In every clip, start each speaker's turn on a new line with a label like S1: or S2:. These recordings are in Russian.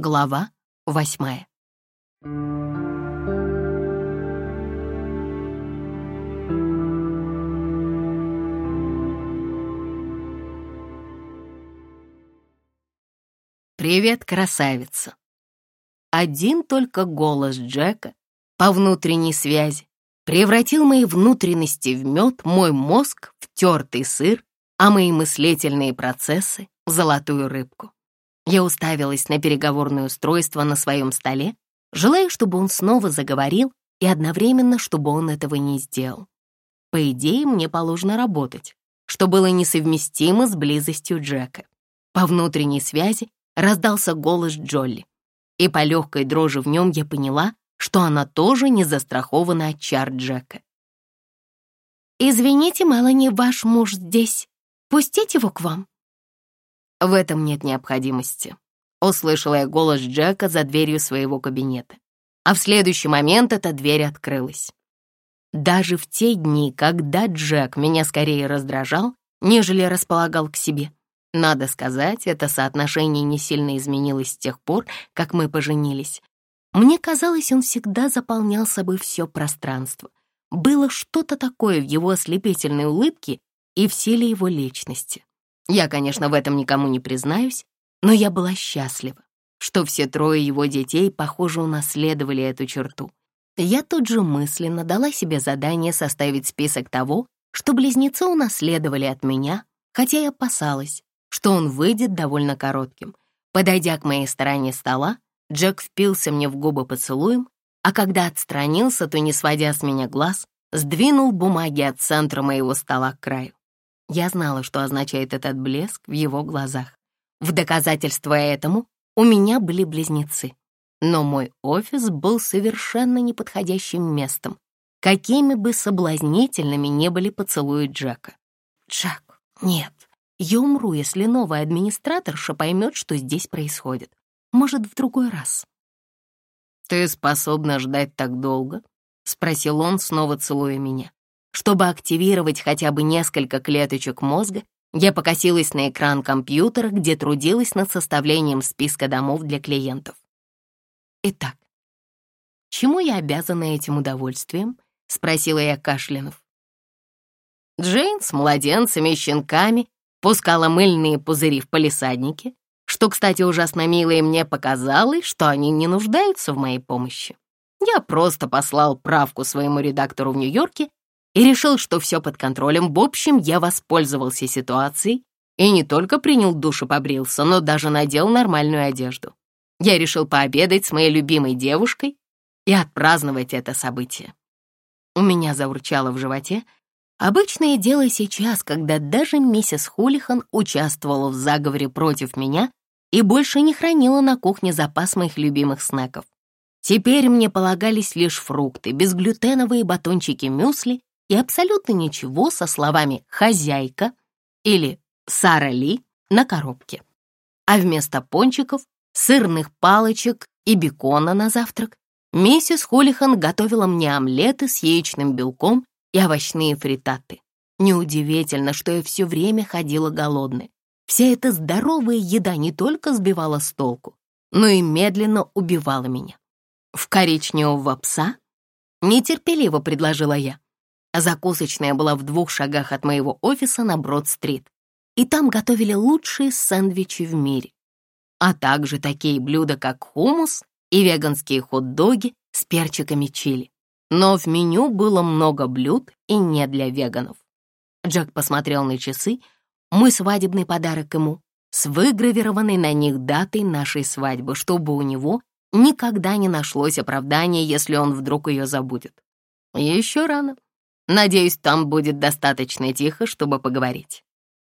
S1: Глава восьмая. «Привет, красавица!» Один только голос Джека по внутренней связи превратил мои внутренности в мед, мой мозг в тертый сыр, а мои мыслительные процессы — в золотую рыбку. Я уставилась на переговорное устройство на своем столе, желая, чтобы он снова заговорил и одновременно, чтобы он этого не сделал. По идее, мне положено работать, что было несовместимо с близостью Джека. По внутренней связи раздался голос Джолли, и по легкой дрожи в нем я поняла, что она тоже не застрахована от чар Джека. «Извините, Мелани, ваш муж здесь. Пустить его к вам?» «В этом нет необходимости», — услышала я голос Джека за дверью своего кабинета. А в следующий момент эта дверь открылась. Даже в те дни, когда Джек меня скорее раздражал, нежели располагал к себе, надо сказать, это соотношение не сильно изменилось с тех пор, как мы поженились. Мне казалось, он всегда заполнял собой все пространство. Было что-то такое в его ослепительной улыбке и в силе его личности. Я, конечно, в этом никому не признаюсь, но я была счастлива, что все трое его детей, похоже, унаследовали эту черту. Я тут же мысленно дала себе задание составить список того, что близнецы унаследовали от меня, хотя я опасалась, что он выйдет довольно коротким. Подойдя к моей стороне стола, Джек впился мне в губы поцелуем, а когда отстранился, то, не сводя с меня глаз, сдвинул бумаги от центра моего стола к краю. Я знала, что означает этот блеск в его глазах. В доказательство этому у меня были близнецы. Но мой офис был совершенно неподходящим местом, какими бы соблазнительными не были поцелуи Джека. «Джек, нет, я умру, если новая администраторша поймет, что здесь происходит. Может, в другой раз. «Ты способна ждать так долго?» — спросил он, снова целуя меня. Чтобы активировать хотя бы несколько клеточек мозга, я покосилась на экран компьютера, где трудилась над составлением списка домов для клиентов. Итак, чему я обязана этим удовольствием? Спросила я Кашлянов. Джейн с младенцами и щенками пускала мыльные пузыри в палисаднике, что, кстати, ужасно мило и мне показалось, что они не нуждаются в моей помощи. Я просто послал правку своему редактору в Нью-Йорке и решил, что все под контролем. В общем, я воспользовался ситуацией и не только принял душ и побрился, но даже надел нормальную одежду. Я решил пообедать с моей любимой девушкой и отпраздновать это событие. У меня заурчало в животе, Обычное дело сейчас, когда даже миссис Хулихан участвовала в заговоре против меня и больше не хранила на кухне запас моих любимых снеков. Теперь мне полагались лишь фрукты, безглютеновые батончики мюсли и абсолютно ничего со словами «хозяйка» или «Сара Ли» на коробке. А вместо пончиков, сырных палочек и бекона на завтрак миссис Хулихан готовила мне омлеты с яичным белком и овощные фритаты. Неудивительно, что я все время ходила голодной. Вся эта здоровая еда не только сбивала с толку, но и медленно убивала меня. В коричневого пса нетерпеливо предложила я. Закусочная была в двух шагах от моего офиса на Брод-стрит, и там готовили лучшие сэндвичи в мире, а также такие блюда, как хумус и веганские хот-доги с перчиками чили. Но в меню было много блюд и не для веганов. Джек посмотрел на часы, мой свадебный подарок ему, с выгравированной на них датой нашей свадьбы, чтобы у него никогда не нашлось оправдания, если он вдруг ее забудет. Еще рано. Надеюсь, там будет достаточно тихо, чтобы поговорить.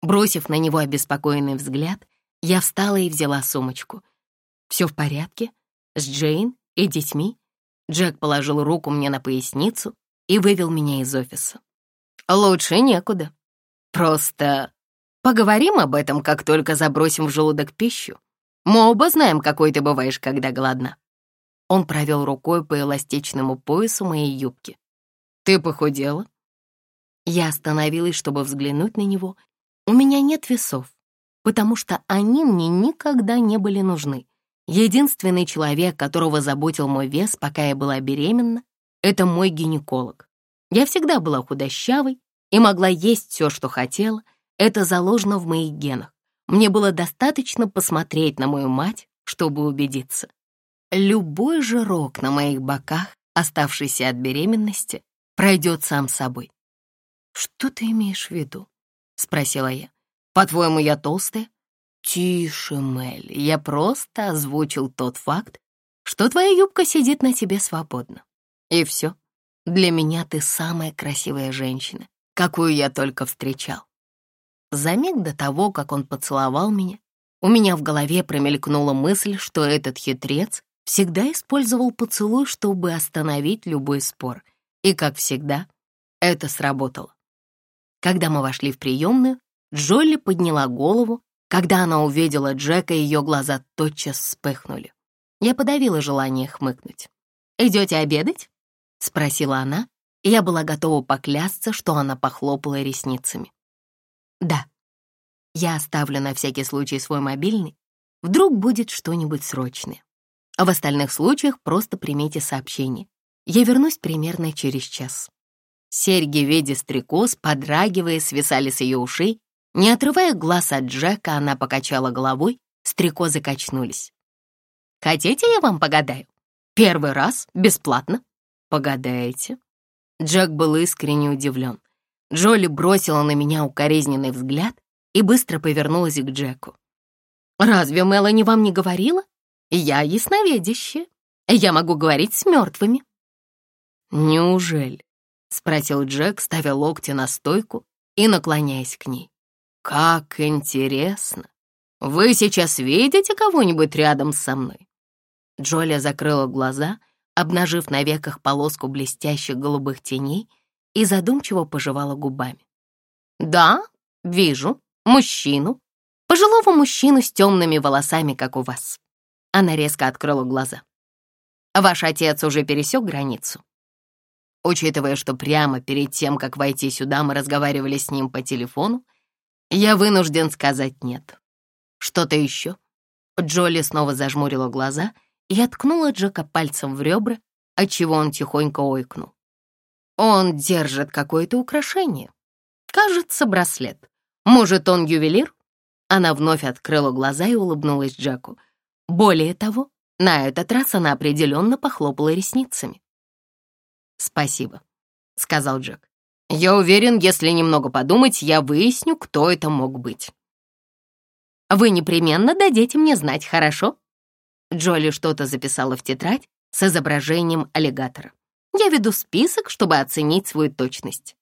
S1: Бросив на него обеспокоенный взгляд, я встала и взяла сумочку. «Все в порядке? С Джейн и детьми?» Джек положил руку мне на поясницу и вывел меня из офиса. «Лучше некуда. Просто поговорим об этом, как только забросим в желудок пищу. Мы оба знаем, какой ты бываешь, когда голодна». Он провел рукой по эластичному поясу моей юбки. «Ты похудела?» Я остановилась, чтобы взглянуть на него. У меня нет весов, потому что они мне никогда не были нужны. Единственный человек, которого заботил мой вес, пока я была беременна, это мой гинеколог. Я всегда была худощавой и могла есть все, что хотела. Это заложено в моих генах. Мне было достаточно посмотреть на мою мать, чтобы убедиться. Любой жирок на моих боках, оставшийся от беременности, пройдет сам собой. «Что ты имеешь в виду?» — спросила я. «По-твоему, я толстая?» «Тише, Мелли, я просто озвучил тот факт, что твоя юбка сидит на тебе свободно. И все. Для меня ты самая красивая женщина, какую я только встречал». За миг до того, как он поцеловал меня, у меня в голове промелькнула мысль, что этот хитрец всегда использовал поцелуй, чтобы остановить любой спор. И, как всегда, это сработало. Когда мы вошли в приемную, Джолли подняла голову. Когда она увидела Джека, ее глаза тотчас вспыхнули. Я подавила желание хмыкнуть. «Идете обедать?» — спросила она, и я была готова поклясться, что она похлопала ресницами. «Да, я оставлю на всякий случай свой мобильный. Вдруг будет что-нибудь срочное. А в остальных случаях просто примите сообщение. Я вернусь примерно через час». Серьги в виде стрекоз, подрагивая, свисали с ее ушей. Не отрывая глаз от Джека, она покачала головой, стрекозы качнулись. «Хотите, я вам погадаю? Первый раз, бесплатно. Погадаете?» Джек был искренне удивлен. Джоли бросила на меня укоризненный взгляд и быстро повернулась к Джеку. «Разве Мелани вам не говорила? Я ясновидящая. Я могу говорить с мертвыми». «Неужели?» — спросил Джек, ставя локти на стойку и наклоняясь к ней. «Как интересно! Вы сейчас видите кого-нибудь рядом со мной?» Джоля закрыла глаза, обнажив на веках полоску блестящих голубых теней и задумчиво пожевала губами. «Да, вижу, мужчину, пожилого мужчину с темными волосами, как у вас». Она резко открыла глаза. «Ваш отец уже пересек границу?» Учитывая, что прямо перед тем, как войти сюда, мы разговаривали с ним по телефону, я вынужден сказать нет. Что-то еще? Джоли снова зажмурила глаза и откнула Джека пальцем в ребра, отчего он тихонько ойкнул. Он держит какое-то украшение. Кажется, браслет. Может, он ювелир? Она вновь открыла глаза и улыбнулась Джеку. Более того, на этот раз она определенно похлопала ресницами. «Спасибо», — сказал Джек. «Я уверен, если немного подумать, я выясню, кто это мог быть». «Вы непременно дадите мне знать, хорошо?» Джоли что-то записала в тетрадь с изображением аллигатора. «Я веду список, чтобы оценить свою точность».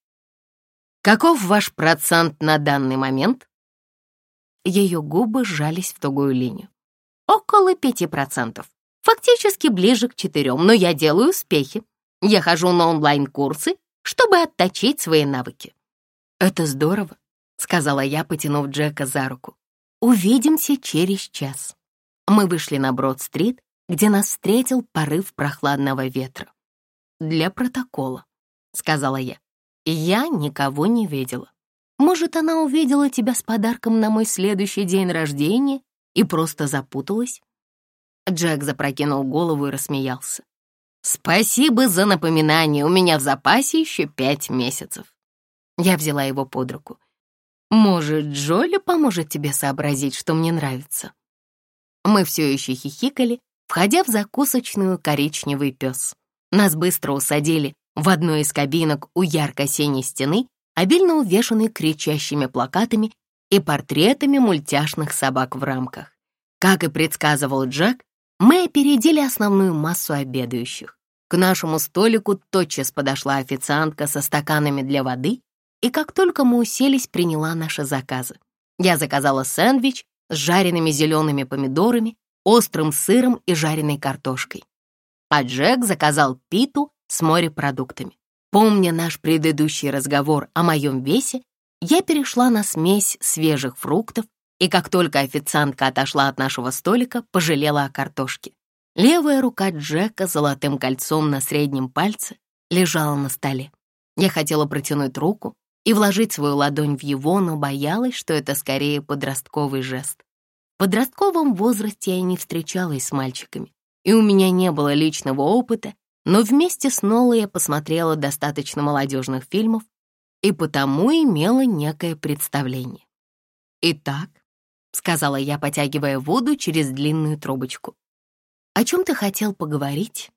S1: «Каков ваш процент на данный момент?» Ее губы сжались в тугую линию. «Около пяти процентов. Фактически ближе к четырем, но я делаю успехи. Я хожу на онлайн-курсы, чтобы отточить свои навыки». «Это здорово», — сказала я, потянув Джека за руку. «Увидимся через час». Мы вышли на Брод-стрит, где нас встретил порыв прохладного ветра. «Для протокола», — сказала я. «Я никого не видела. Может, она увидела тебя с подарком на мой следующий день рождения и просто запуталась?» Джек запрокинул голову и рассмеялся. «Спасибо за напоминание, у меня в запасе еще пять месяцев». Я взяла его под руку. «Может, Джоли поможет тебе сообразить, что мне нравится?» Мы все еще хихикали, входя в закусочную коричневый пес. Нас быстро усадили в одной из кабинок у ярко-синей стены, обильно увешанной кричащими плакатами и портретами мультяшных собак в рамках. Как и предсказывал Джек, мы опередили основную массу обедающих. К нашему столику тотчас подошла официантка со стаканами для воды, и как только мы уселись, приняла наши заказы. Я заказала сэндвич с жареными зелеными помидорами, острым сыром и жареной картошкой. А Джек заказал питу с морепродуктами. Помня наш предыдущий разговор о моем весе, я перешла на смесь свежих фруктов и как только официантка отошла от нашего столика, пожалела о картошке. Левая рука Джека с золотым кольцом на среднем пальце лежала на столе. Я хотела протянуть руку и вложить свою ладонь в его, но боялась, что это скорее подростковый жест. подростковом возрасте я не встречалась с мальчиками, и у меня не было личного опыта, но вместе с Нолой я посмотрела достаточно молодежных фильмов и потому имела некое представление. «Итак», — сказала я, потягивая воду через длинную трубочку, «о чем ты хотел поговорить?»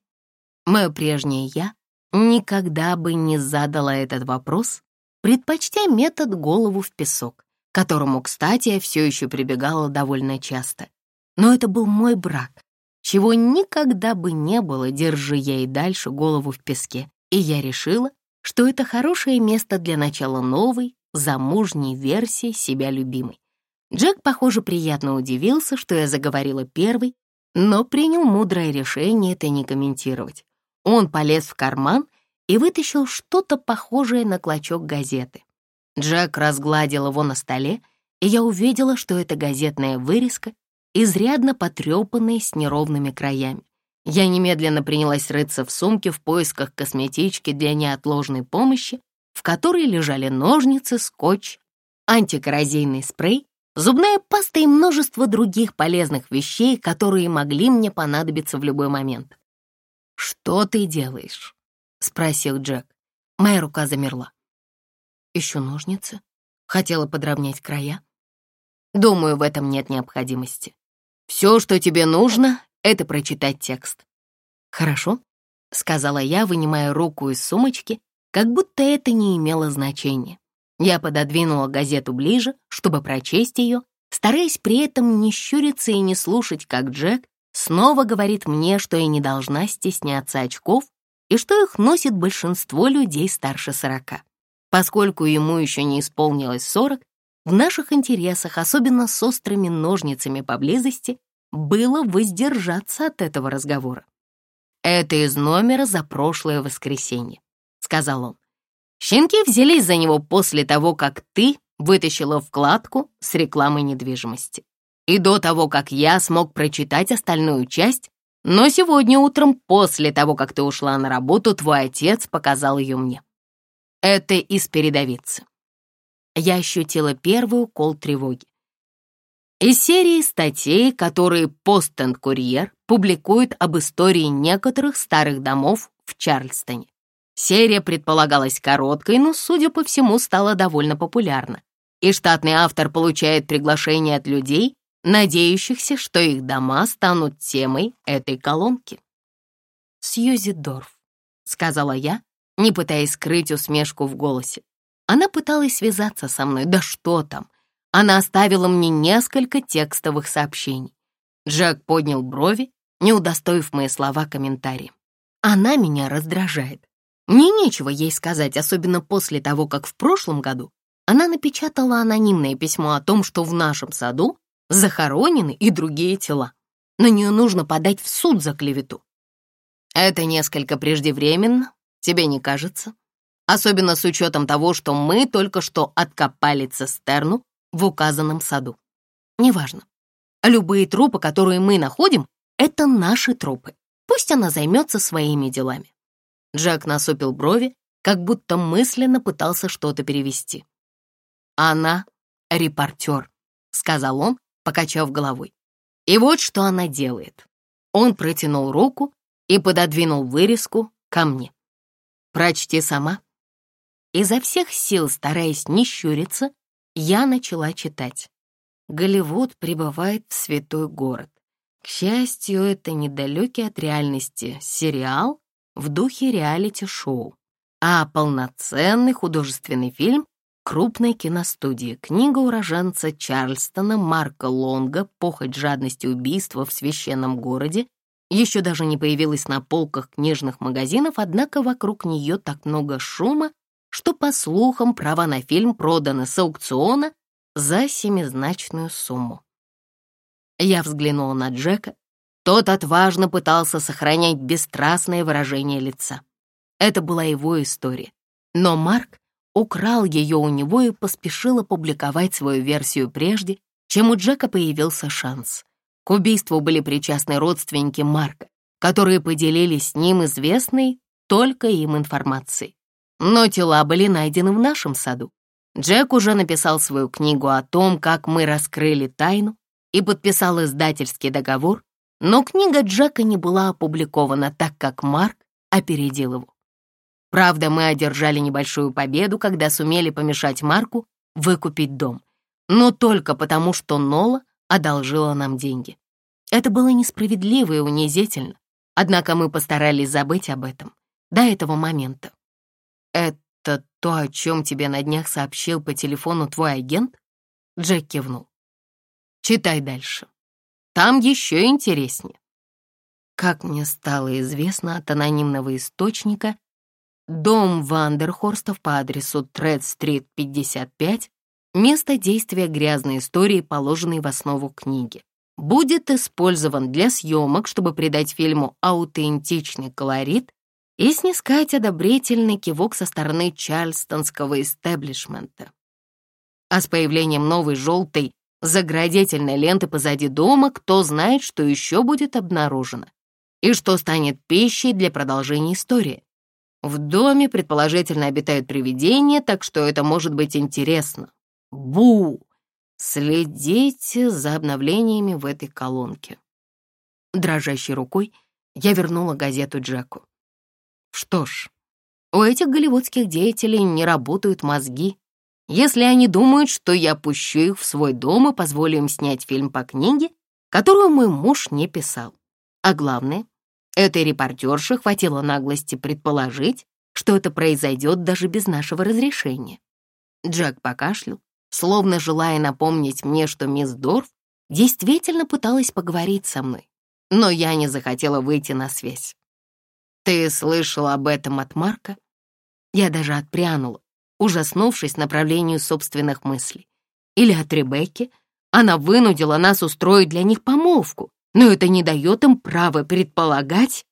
S1: Мое прежнее «я» никогда бы не задала этот вопрос, предпочтя метод голову в песок которому, кстати, я все еще прибегала довольно часто. Но это был мой брак, чего никогда бы не было, держи я и дальше голову в песке. И я решила, что это хорошее место для начала новой, замужней версии себя любимой. Джек, похоже, приятно удивился, что я заговорила первой, но принял мудрое решение это не комментировать. Он полез в карман и вытащил что-то похожее на клочок газеты. Джек разгладил его на столе, и я увидела, что это газетная вырезка, изрядно потрепанная с неровными краями. Я немедленно принялась рыться в сумке в поисках косметички для неотложной помощи, в которой лежали ножницы, скотч, антикоррозийный спрей, зубная паста и множество других полезных вещей, которые могли мне понадобиться в любой момент. «Что ты делаешь?» — спросил Джек. Моя рука замерла. Ищу ножницы. Хотела подровнять края. Думаю, в этом нет необходимости. Все, что тебе нужно, это прочитать текст. Хорошо, сказала я, вынимая руку из сумочки, как будто это не имело значения. Я пододвинула газету ближе, чтобы прочесть ее, стараясь при этом не щуриться и не слушать, как Джек снова говорит мне, что я не должна стесняться очков и что их носит большинство людей старше сорока. Поскольку ему еще не исполнилось сорок, в наших интересах, особенно с острыми ножницами поблизости, было воздержаться от этого разговора. «Это из номера за прошлое воскресенье», — сказал он. «Щенки взялись за него после того, как ты вытащила вкладку с рекламой недвижимости. И до того, как я смог прочитать остальную часть, но сегодня утром, после того, как ты ушла на работу, твой отец показал ее мне. Это из передовицы. Я ощутила первый укол тревоги. Из серии статей, которые Пост-энд-Курьер публикует об истории некоторых старых домов в Чарльстоне. Серия предполагалась короткой, но, судя по всему, стала довольно популярна. И штатный автор получает приглашение от людей, надеющихся, что их дома станут темой этой колонки. «Сьюзи Дорф», — сказала я, не пытаясь скрыть усмешку в голосе. Она пыталась связаться со мной, да что там. Она оставила мне несколько текстовых сообщений. Джек поднял брови, не удостоив мои слова комментарием. Она меня раздражает. Мне нечего ей сказать, особенно после того, как в прошлом году она напечатала анонимное письмо о том, что в нашем саду захоронены и другие тела. На нее нужно подать в суд за клевету. Это несколько преждевременно, Тебе не кажется? Особенно с учетом того, что мы только что откопали цистерну в указанном саду. Неважно. Любые трупы, которые мы находим, это наши трупы. Пусть она займется своими делами. Джек насупил брови, как будто мысленно пытался что-то перевести. «Она — репортер», — сказал он, покачав головой. «И вот что она делает». Он протянул руку и пододвинул вырезку ко мне. Прочти сама. Изо всех сил, стараясь не щуриться, я начала читать. Голливуд прибывает в святой город. К счастью, это недалекий от реальности сериал в духе реалити-шоу, а полноценный художественный фильм крупной киностудии. Книга уроженца Чарльстона Марка Лонга «Похоть, жадность и убийство в священном городе» еще даже не появилась на полках книжных магазинов, однако вокруг нее так много шума, что, по слухам, права на фильм проданы с аукциона за семизначную сумму. Я взглянула на Джека. Тот отважно пытался сохранять бесстрастное выражение лица. Это была его история. Но Марк украл ее у него и поспешил опубликовать свою версию прежде, чем у Джека появился шанс. К убийству были причастны родственники Марка, которые поделились с ним известной только им информацией. Но тела были найдены в нашем саду. Джек уже написал свою книгу о том, как мы раскрыли тайну, и подписал издательский договор, но книга Джека не была опубликована, так как Марк опередил его. Правда, мы одержали небольшую победу, когда сумели помешать Марку выкупить дом, но только потому, что Нола одолжила нам деньги. Это было несправедливо и унизительно, однако мы постарались забыть об этом до этого момента. «Это то, о чем тебе на днях сообщил по телефону твой агент?» Джек кивнул. «Читай дальше. Там еще интереснее». Как мне стало известно от анонимного источника, дом Вандерхорстов по адресу Тред-стрит, 55, место действия грязной истории, положенной в основу книги, будет использован для съемок, чтобы придать фильму аутентичный колорит и снискать одобрительный кивок со стороны чарльстонского истеблишмента. А с появлением новой желтой заградительной ленты позади дома, кто знает, что еще будет обнаружено и что станет пищей для продолжения истории. В доме, предположительно, обитают привидения, так что это может быть интересно. Бу! Следите за обновлениями в этой колонке. Дрожащей рукой я вернула газету Джеку. Что ж, у этих голливудских деятелей не работают мозги. Если они думают, что я пущу их в свой дом и позволю им снять фильм по книге, которую мой муж не писал. А главное, этой репортерше хватило наглости предположить, что это произойдет даже без нашего разрешения. Джек покашлял, словно желая напомнить мне, что мисс Дорф действительно пыталась поговорить со мной, но я не захотела выйти на связь. «Ты слышал об этом от Марка?» Я даже отпрянула, ужаснувшись направлению собственных мыслей. Или от Ребекки. Она вынудила нас устроить для них помолвку, но это не дает им права предполагать.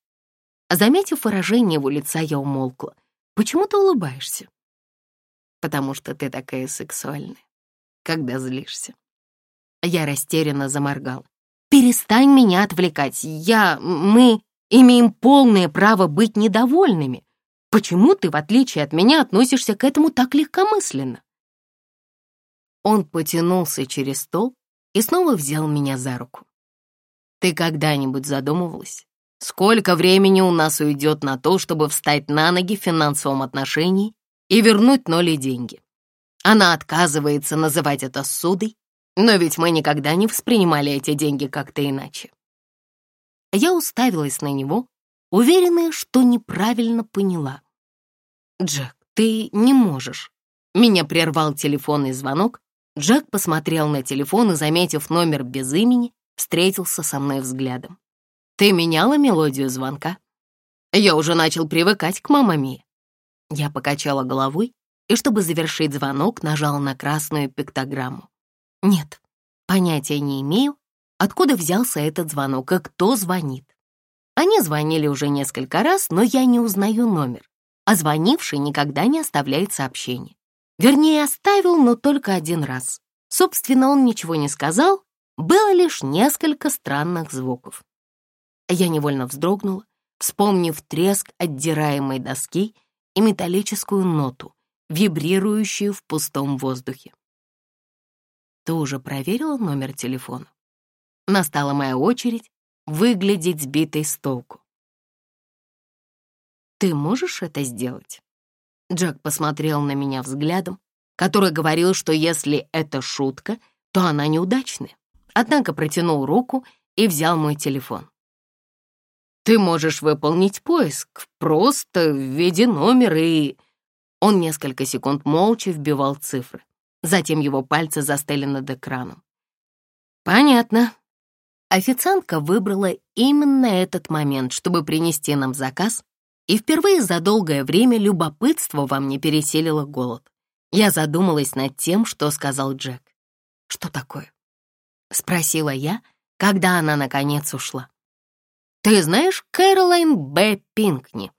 S1: Заметив выражение его лица, я умолкла. «Почему ты улыбаешься?» «Потому что ты такая сексуальная когда злишься. Я растерянно заморгал. «Перестань меня отвлекать. Я... мы имеем полное право быть недовольными. Почему ты, в отличие от меня, относишься к этому так легкомысленно?» Он потянулся через стол и снова взял меня за руку. «Ты когда-нибудь задумывалась, сколько времени у нас уйдет на то, чтобы встать на ноги в финансовом отношении и вернуть Ноле деньги? Она отказывается называть это судой, но ведь мы никогда не воспринимали эти деньги как-то иначе. Я уставилась на него, уверенная, что неправильно поняла. «Джек, ты не можешь». Меня прервал телефонный звонок. Джек посмотрел на телефон и, заметив номер без имени, встретился со мной взглядом. «Ты меняла мелодию звонка?» «Я уже начал привыкать к мамами». Я покачала головой и, чтобы завершить звонок, нажал на красную пиктограмму. Нет, понятия не имею, откуда взялся этот звонок и кто звонит. Они звонили уже несколько раз, но я не узнаю номер, а звонивший никогда не оставляет сообщение. Вернее, оставил, но только один раз. Собственно, он ничего не сказал, было лишь несколько странных звуков. Я невольно вздрогнула, вспомнив треск отдираемой доски и металлическую ноту, вибрирующую в пустом воздухе. Ты уже проверила номер телефона? Настала моя очередь выглядеть сбитой с толку. Ты можешь это сделать? Джек посмотрел на меня взглядом, который говорил, что если это шутка, то она неудачная. Однако протянул руку и взял мой телефон. Ты можешь выполнить поиск, просто введи номер и... Он несколько секунд молча вбивал цифры. Затем его пальцы застыли над экраном. «Понятно». Официантка выбрала именно этот момент, чтобы принести нам заказ, и впервые за долгое время любопытство во мне переселило голод. Я задумалась над тем, что сказал Джек. «Что такое?» — спросила я, когда она наконец ушла. «Ты знаешь Кэролайн Б. Пинкни?»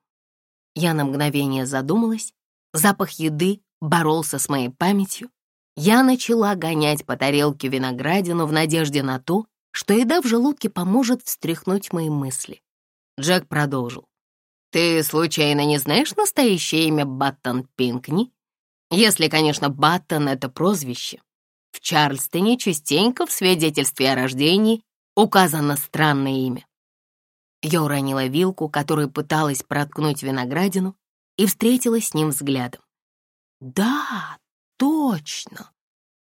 S1: Я на мгновение задумалась, Запах еды боролся с моей памятью. Я начала гонять по тарелке виноградину в надежде на то, что еда в желудке поможет встряхнуть мои мысли. Джек продолжил. «Ты случайно не знаешь настоящее имя Баттон Пинкни? Если, конечно, Баттон — это прозвище. В Чарльстоне частенько в свидетельстве о рождении указано странное имя. Я уронила вилку, которой пыталась проткнуть виноградину, и встретилась с ним взглядом. «Да, точно!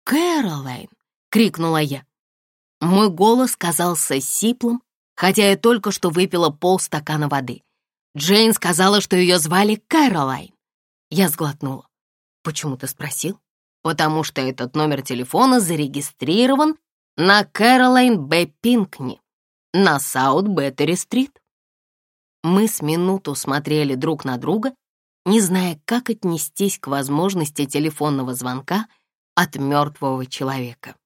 S1: Кэролайн!» — крикнула я. Мой голос казался сиплым, хотя я только что выпила полстакана воды. Джейн сказала, что ее звали Кэролайн. Я сглотнула. «Почему ты спросил?» «Потому что этот номер телефона зарегистрирован на Кэролайн Б. Пинкни на Саут-Беттери-стрит». Мы с минуту смотрели друг на друга, не зная, как отнестись к возможности телефонного звонка от мертвого человека.